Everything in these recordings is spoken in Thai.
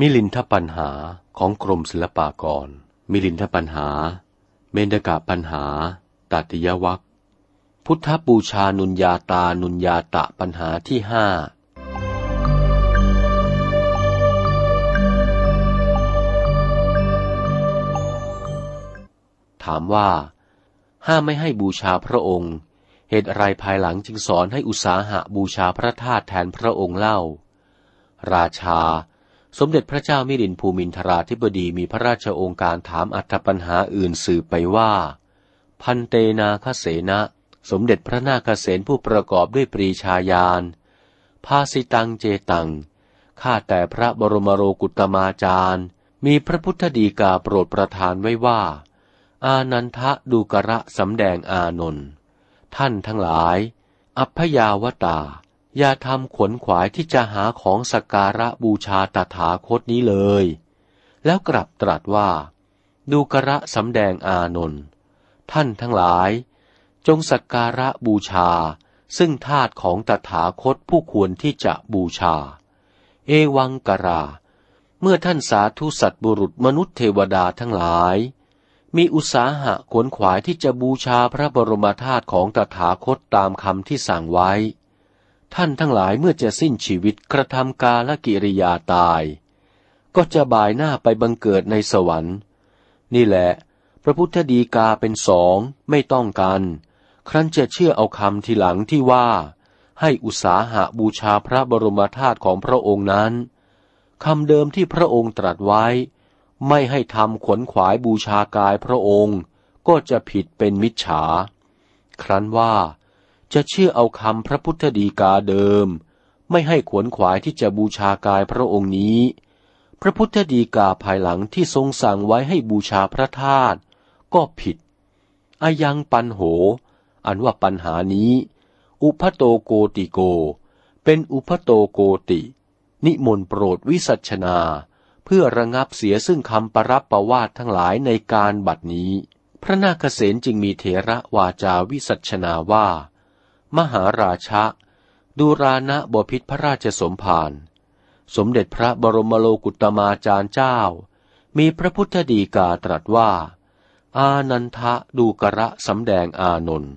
มิลินทปัญหาของกรมศิลปากร มิลินทปัญหา เมนกะปัญหา ตัติยวัคพุทธบูชานุญญาตานุญญาตะปัญหาที่ห้าถามว่า ห้ามไม่ให้บูชาพระองค์ เหตุไรภายหลังจึงสอนให้อุตสาหะบูชาพระธาตุแทนพระองค์เล่า ราชา สมเด็จพระเจ้ามิรินภูมินทราธิบดีมีพระราชโองการถามอัตปัญหาอื่นสืบไปว่า พันเตนาคเสนะสมเด็จพระนาคเษนผู้ประกอบด้วยปรีชาญาณภาสิตังเจตัง ข้าแต่พระบรมโรกุตมาจารย์ มีพระพุทธดีกาโปรดประทานไว้ว่า อานันทะดูกระสำแดงอานนท์ท่านทั้งหลาย อัพยาวตา อย่าทำขวนขวายที่จะหาของสักการะบูชาตถาคตนี้เลย แล้วกลับตรัสว่า ดูกระสำแดงอานนท์ท่านทั้งหลาย จงสักการะบูชา ซึ่งธาตุของตถาคตผู้ควรที่จะบูชา เอวังกรา เมื่อท่านสาธุสัตบุรุษมนุษย์เทวดาทั้งหลาย มีอุตสาหะขวนขวายที่จะบูชาพระบรมธาตุของตถาคตตามคำที่สั่งไว้ ท่านทั้งหลายเมื่อจะสิ้นชีวิตกระทำกาลกิริยาตาย ก็จะบ่ายหน้าไปบังเกิดในสวรรค์ นี่แหละ พระพุทธดีกาเป็นสองไม่ต้องกัน ครั้นจะเชื่อเอาคำทีหลังที่ว่า ให้อุตสาหะบูชาพระบรมธาตุของพระองค์นั้นคำเดิมที่พระองค์ตรัสไว้ ไม่ให้ทำขวนขวายบูชากายพระองค์ ก็จะผิดเป็นมิจฉา ครั้นว่า จะเชื่อเอาคำพระพุทธดีกาเดิม ไม่ให้ขวนขวายที่จะบูชากายพระองค์นี้ พระพุทธดีกาภายหลังที่ทรงสั่งไว้ให้บูชาพระธาตุก็ผิดอายังปันโห อันว่าปัญหานี้ อุพโตโกติโก เป็นอุพโตโกติ นิมนต์โปรดวิสัชนา เพื่อระงับเสียซึ่งคำปรับประวาททั้งหลายในการบัดนี้ พระนาคเษนจึงมีเถระวาจาวิสัชนาว่า มหาราชะ ดูรานะบพิษพระราชสมภารสมเด็จพระบรมโลกุตมาจารย์เจ้า มีพระพุทธดีกาตรัสว่า อานันทะดูกระสำแดงอานนท์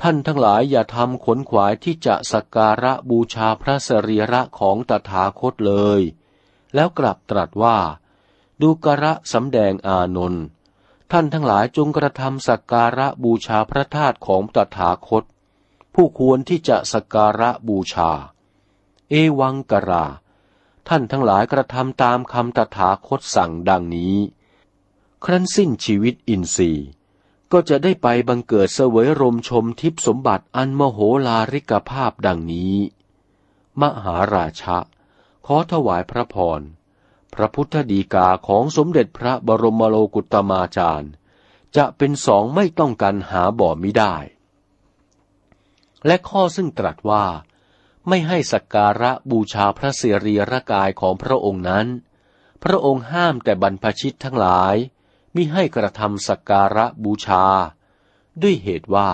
ท่านทั้งหลายอย่าทำขนขวายที่จะสักการะบูชาพระสรีระของตถาคตเลย แล้วกลับตรัสว่า ดูกระสำแดงอานนท์ท่านทั้งหลายจงกระทำสักการะบูชาพระธาตุของตถาคต ผู้ควรที่จะสักการะบูชา เอวังกรา ท่านทั้งหลายกระทำตามคำตถาคตสั่งดังนี้ ครั้นสิ้นชีวิตอินทรีย์ก็จะได้ไปบังเกิดเสวยรมชมทิพสมบัติอันมโหลาริกภาพดังนี้ มหาราชะ ขอถวายพระพร พระพุทธดีกาของสมเด็จพระบรมโลกุตมาจารย์ จะเป็นสองไม่ต้องกันหาบ่อมิได้ และข้อซึ่งตรัสว่า ไม่ให้สักการะบูชาพระเสรีระกายของพระองค์นั้น พระองค์ห้ามแต่บรรพชิตทั้งหลายมิให้กระทำสักการะบูชา ด้วยเหตุว่า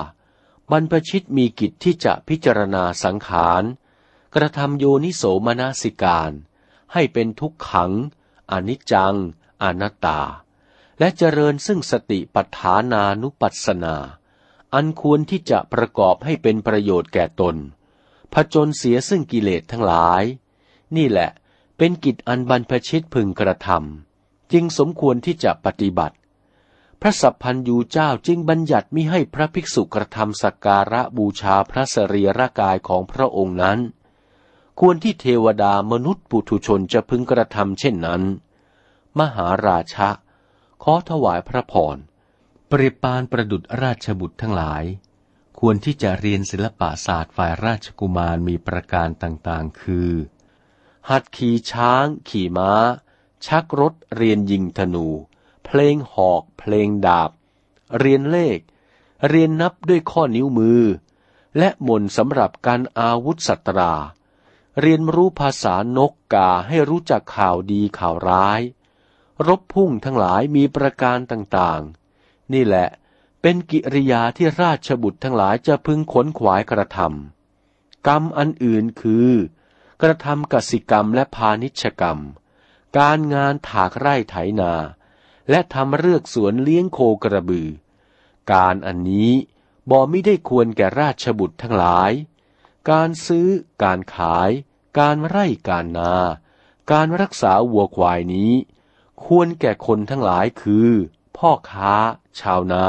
บรรพชิตมีกิจที่จะพิจารณาสังขาร กระทำโยนิโสมนสิการ ให้เป็นทุกขัง อนิจจัง อนัตตา และเจริญซึ่งสติปัฏฐานานุปัสสนา อันควรที่จะประกอบให้เป็นประโยชน์แก่ตน ผจญเสียซึ่งกิเลสทั้งหลาย นี่แหละเป็นกิจอันบรรพชิตพึงกระทำจึงสมควรที่จะปฏิบัติ พระสัพพันยูเจ้าจึงบัญญัติมิให้พระภิกษุกระทำสักการะบูชาพระสรีระกายของพระองค์นั้น ควรที่เทวดามนุษย์ปุถุชนจะพึงกระทำเช่นนั้น มหาราชะขอถวายพระพร ปริปานประดุษราชบุตรทั้งหลาย ควรที่จะเรียนศิลปศาสตร์ฝ่ายราชกุมารมีประการต่างๆ คือ หัดขี่ช้าง ขี่ม้า ชักรถเรียนยิงธนู เพลงหอก เพลงดาบ เรียนเลข เรียนนับด้วยข้อนิ้วมือ และมนสำหรับการอาวุธสัตรา เรียนรู้ภาษานกกาให้รู้จักข่าวดีข่าวร้าย รบพุ่งทั้งหลายมีประการต่างๆ นี่แหละเป็นกิริยาที่ราชบุตรทั้งหลายจะพึงขนขวายกระทำกรรมอันอื่นคือ กระทำกสิกรรมและพาณิชกรรม การงานถากไร่ไถนา และทำเรือกสวนเลี้ยงโคกระบือ การอันนี้บ่ไม่ได้ควรแก่ราชบุตรทั้งหลาย การซื้อ การขาย การไร่การนา การรักษาวัวควายนี้ ควรแก่คนทั้งหลายคือ พ่อค้า ชาวนา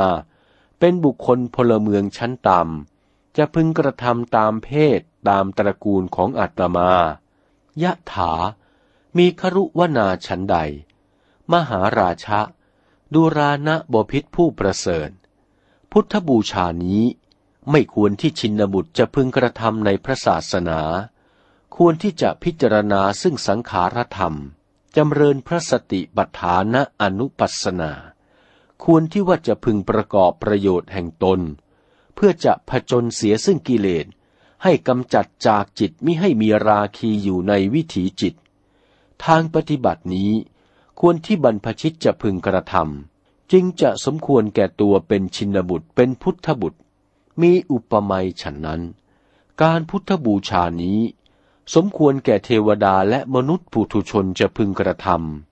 เป็นบุคคลพลเมืองชั้นต่ำ จะพึงกระทำตามเพศตามตระกูลของอาตมา ยะถา มีครุวนาชันใด มหาราชะ ดูรานะบพิษผู้ประเสริฐ พุทธบูชานี้ไม่ควรที่ชินบุตรจะพึงกระทำในพระศาสนา ควรที่จะพิจารณาซึ่งสังขารธรรม จำเริญพระสติปัฏฐานะอนุปัสนา ควรที่ว่าจะพึงประกอบประโยชน์แห่งตน เพื่อจะผจญเสียซึ่งกิเลส ให้กำจัดจากจิตมิให้มีราคีอยู่ในวิถีจิต ทางปฏิบัตินี้ควรที่บรรพชิตจะพึงกระทำจึงจะสมควรแก่ตัวเป็นชินบุตรเป็นพุทธบุตร มีอุปมาฉันนั้น การพุทธบูชานี้ สมควรแก่เทวดาและมนุษย์ปุถุชนจะพึงกระทำ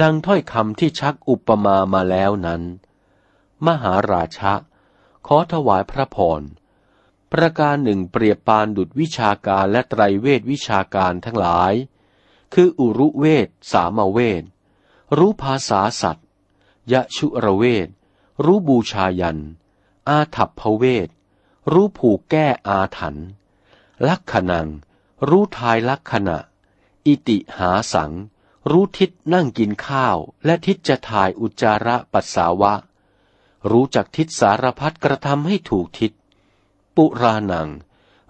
ดังถ้อยคำที่ชักอุปมามาแล้วนั้น มหาราชะ ขอถวายพระพร ประการหนึ่งเปรียบปานดุจวิชาการและไตรเวทวิชาการทั้งหลาย คืออุรุเวทสามเวท รู้ภาษาสัตว์ ยะชุระเวท รู้บูชายัน อาถัพพเวท รู้ผูกแก้อาถรรพ์ลักขณัง รู้ทายลักขณะ อิติหาสัง รู้ทิศนั่งกินข้าว และทิศจะถ่ายอุจจาระปัสสาวะ รู้จักทิศสารพัดกระทำให้ถูกทิศ ปุรานัง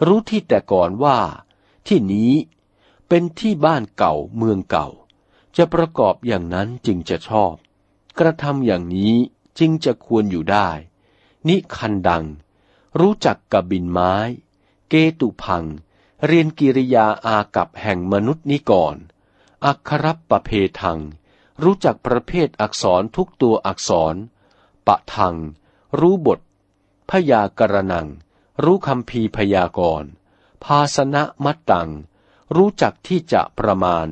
รู้ที่แต่ก่อนว่า ที่นี้เป็นที่บ้านเก่าเมืองเก่า จะประกอบอย่างนั้นจึงจะชอบ กระทำอย่างนี้จึงจะควรอยู่ได้ นิคันดัง รู้จักกับบินไม้ เกตุพัง เรียนกิริยาอากับแห่งมนุษย์นี้ก่อน อักขรับประเพทัง รู้จักประเภทอักษรทุกตัวอักษร ปะทัง รู้บท พยากรนัง รู้คำพีพยากร ภาสนะมัตตัง รู้จักที่จะประมาณ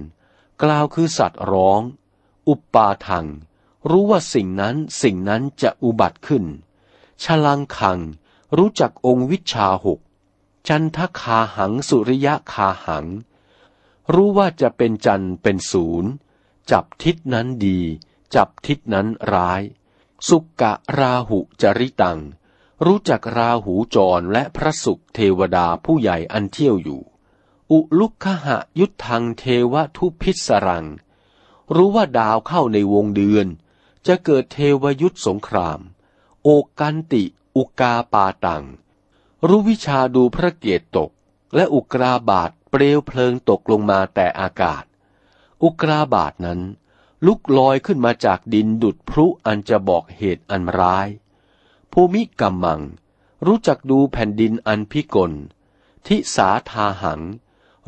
กล่าวคือสัตว์ร้อง อุปปาทัง รู้ว่าสิ่งนั้นสิ่งนั้นจะอุบัติขึ้น ชลังคัง รู้จักองค์วิชาหก จันทคาหังสุริยะคาหัง รู้ว่าจะเป็นจันเป็นศูนย์ จับทิศนั้นดี จับทิศนั้นร้าย สุกกะราหุจริตัง รู้จักราหูจรและพระสุขเทวดาผู้ใหญ่อันเที่ยวอยู่ อุลุกขหะยุทธังเทวทุพิสรัง รู้ว่าดาวเข้าในวงเดือน จะเกิดเทวยุทธสงคราม โอกันติอุกาปาตัง รู้วิชาดูพระเกตตกและอุกราบาท เปลวเพลิงตกลงมาแต่อากาศ อุกราบาทนั้น ลุกลอยขึ้นมาจากดินดุดพลุอันจะบอกเหตุอันร้าย ภูมิกรรมัง รู้จักดูแผ่นดินอันพิกล ทิสาทาหัง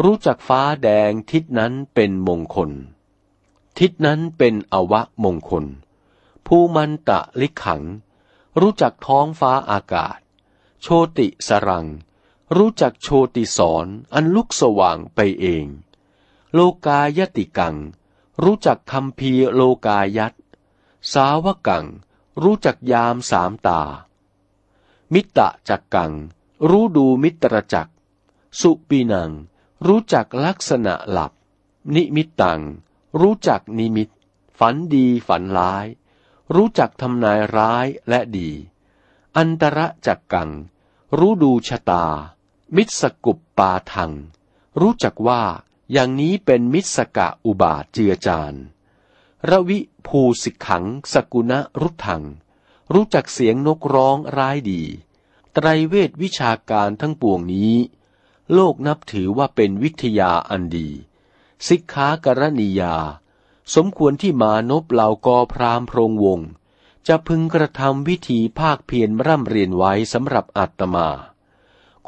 รู้จักฟ้าแดงทิศนั้นเป็นมงคล ทิศนั้นเป็นอวะมงคล ภูมันตะลิขัง รู้จักท้องฟ้าอากาศ โชติสรัง รู้จักโชติสอนอันลุกสว่างไปเอง โลกายติกัง รู้จักคำพีโลกายัตสาวกัง รู้จักยามสามตา มิตรจักกัง รู้ดูมิตรจัก สุปีนัง รู้จักลักษณะหลับ นิมิตตัง รู้จักนิมิต ฝันดีฝันร้าย รู้จักทำนายร้ายและดี อันตรจักกัง รู้ดูชะตา มิสกุปปาทัง รู้จักว่าอย่างนี้เป็นมิสกะอุบาทเจือจานระวิภูสิกขังสกุณรุทัง รู้จักเสียงนกร้องร้ายดี ไตรเวทวิชาการทั้งปวงนี้ โลกนับถือว่าเป็นวิทยาอันดี สิกขากรณียา สมควรที่มานบเหล่ากอพรามพรงวง จะพึงกระทำวิธีภาคเพียรร่ำเรียนไว้สำหรับอัตมา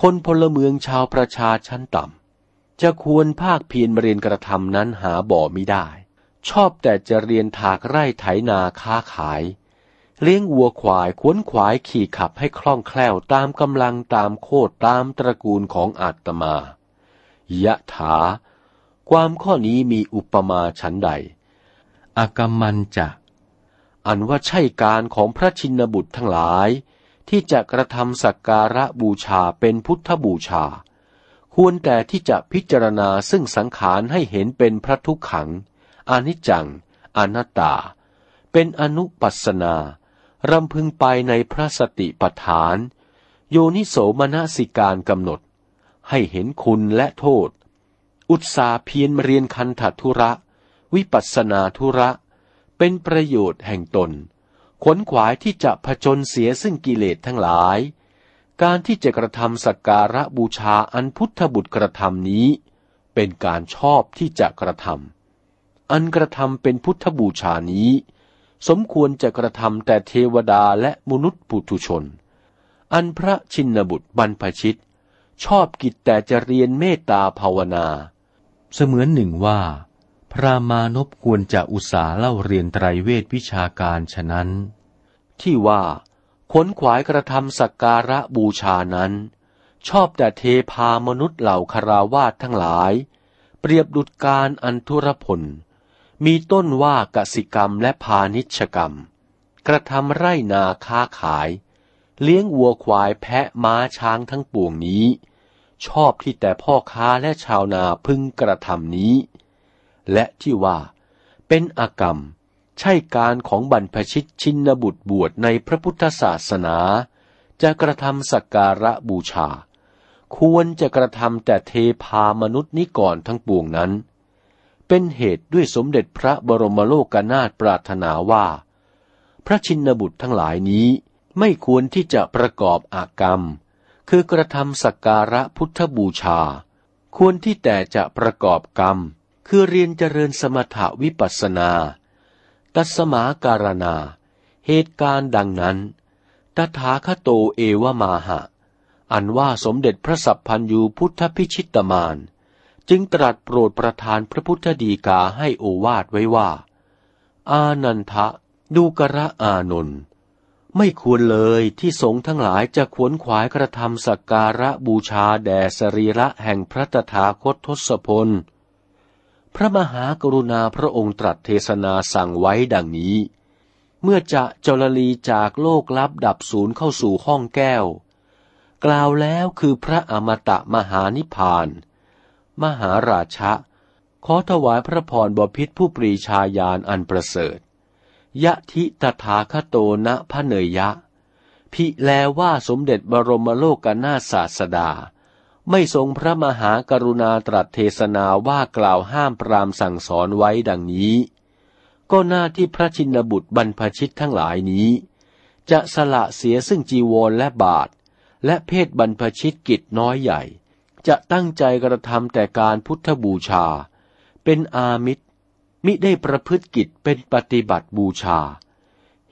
คนพลเมืองชาวประชาชั้นต่ำจะควรภาคเพียรเรียนกระทำนั้นหาบ่อไม่ได้ ชอบแต่จะเรียนถากไร่ไถนาค้าขาย เลี้ยงวัวควายขวนขวายขี่ขับให้คล่องแคล่วตามกำลังตามโคดตามตระกูลของอาตมายะถา ความข้อนี้มีอุปมาชั้นใด อากรรมันจะ อันว่าใช่การของพระชินบุตรทั้งหลาย ที่จะกระทำสักการะบูชาเป็นพุทธบูชา ควรแต่ที่จะพิจารณาซึ่งสังขารให้เห็นเป็นพระทุกขัง อนิจจัง อนัตตา เป็นอนุปัสนารำพึงไปในพระสติปัฏฐาน โยนิโสมนสิการกำหนด ให้เห็นคุณและโทษ อุตสาเพียรเรียนคันถทุระ วิปัสนาธุระ เป็นประโยชน์แห่งตน ขนขวายที่จะผจญเสียซึ่งกิเลสทั้งหลาย การที่จะกระทำสักการะบูชาอันพุทธบุตรกระทำนี้ เป็นการชอบที่จะกระทำอันกระทำเป็นพุทธบูชานี้ สมควรจะกระทำแต่เทวดาและมนุษย์ปุถุชน อันพระชินบุตรบรรพชิต ชอบกิจแต่จะเรียนเมตตาภาวนา เสมือนหนึ่งว่า พระมานพควรจะอุตสาเล่าเรียนไตรเวทวิชาการฉะนั้น ที่ว่าขนขวายกระทำสักการะบูชานั้น ชอบแต่เทพามนุษย์เหล่าคาราวาสทั้งหลาย เปรียบดุจการอันทุรพล มีต้นว่ากสิกรรมและพาณิชกรรม กระทำไร่นาค้าขาย เลี้ยงวัวควายแพะม้าช้างทั้งปวงนี้ ชอบที่แต่พ่อค้าและชาวนาพึงกระทำนี้ และที่ว่า เป็นอากรรม ใช่การของบรรพชิตชินบุตรบวชในพระพุทธศาสนา จะกระทำสักการะบูชา ควรจะกระทำแต่เทพามนุษย์นี้ก่อนทั้งปวงนั้น เป็นเหตุด้วยสมเด็จพระบรมโลกนาถปรารถนาว่า พระชินบุตรทั้งหลายนี้ไม่ควรที่จะประกอบอากรรม คือกระทำสักการะพุทธบูชา ควรที่แต่จะประกอบกรรม คือเรียนเจริญสมถวิปัสนา ตัสมาการณา เหตุการณ์ดังนั้น ตถาคโตเอวมาหะ อันว่าสมเด็จพระสัพพันยูพุทธพิชิตมาน จึงตรัสโปรดประทานพระพุทธดีกาให้โอวาดไว้ว่า อานันทะดูกระอานนท์ไม่ควรเลยที่สงฆ์ทั้งหลายจะขวนขวายกระทำสักการะบูชาแด่สรีระแห่งพระตถาคตทศพล พระมหากรุณาพระองค์ตรัสเทศนาสั่งไว้ดังนี้ เมื่อจะจรลีจากโลกลับดับศูนย์เข้าสู่ห้องแก้ว กล่าวแล้วคือพระอมตะมหานิพพาน มหาราชะ ขอถวายพระพรบพิษผู้ปรีชาญาณอันประเสริฐ ยะทิตถาคโตนะพระเนยยะ พิแลว่าสมเด็จบรมโลกนาศาสดา ไม่ทรงพระมหากรุณาตรัสเทศนาว่ากล่าวห้ามปรามสั่งสอนไว้ดังนี้ ก็หน้าที่พระชินบุตรบรรพชิตทั้งหลายนี้ จะสละเสียซึ่งจีวรและบาท และเพศบรรพชิตกิจน้อยใหญ่ จะตั้งใจกระทำแต่การพุทธบูชา เป็นอามิตร มิได้ประพฤติกิจเป็นปฏิบัติบูชา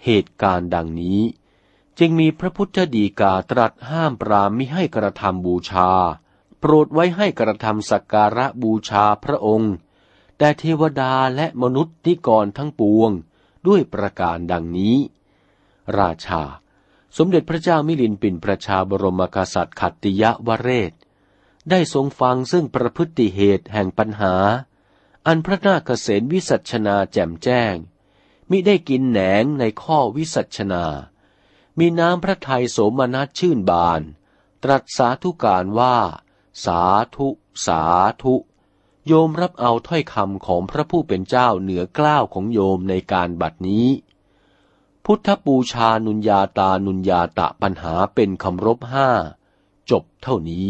เหตุการณ์ดังนี้ จึงมีพระพุทธดีกาตรัสห้ามปรามมิให้กระทำบูชา โปรดไว้ให้กระทำสักการะบูชาพระองค์ แต่เทวดาและมนุษย์นิกรทั้งปวงด้วยประการดังนี้ ราชา สมเด็จพระเจ้ามิลินปินประชาบรมกษัตริย์ขัตติยวเรศ ได้ทรงฟังซึ่งประพฤติเหตุแห่งปัญหา อันพระนาคเษนวิสัชนาแจ่มแจ้ง มิได้กินแหนงในข้อวิสัชนา มีน้ำพระทัยโสมนัสชื่นบาน ตรัสสาธุการว่า สาธุ สาธุ โยมรับเอาถ้อยคำของพระผู้เป็นเจ้าเหนือกล้าวของโยมในการบัดนี้ พุทธปูชานุญญาตานุญญาตะปัญหาเป็นคำรบห้า จบเท่านี้